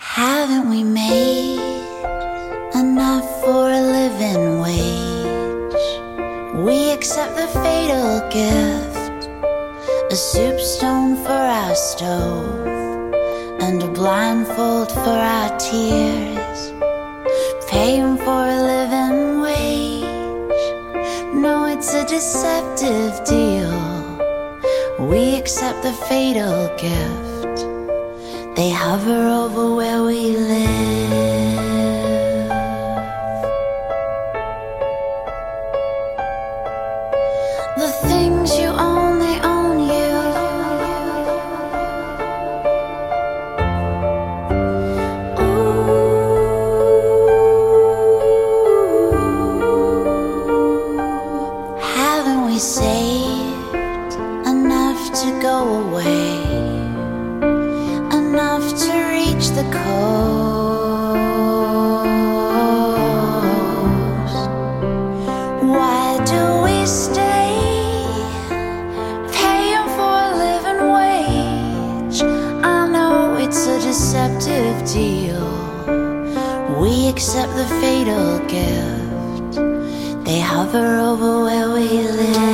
Haven't we made enough for a living wage? We accept the fatal gift a soup stone for our stove and a blindfold for our tears. Paying for a living wage. No, it's a deceptive deal. We accept the fatal gift. They hover over where we live. The things you own, you. Ooh. Haven't we saved enough to go away? Accept the fatal gift. They hover over where we live.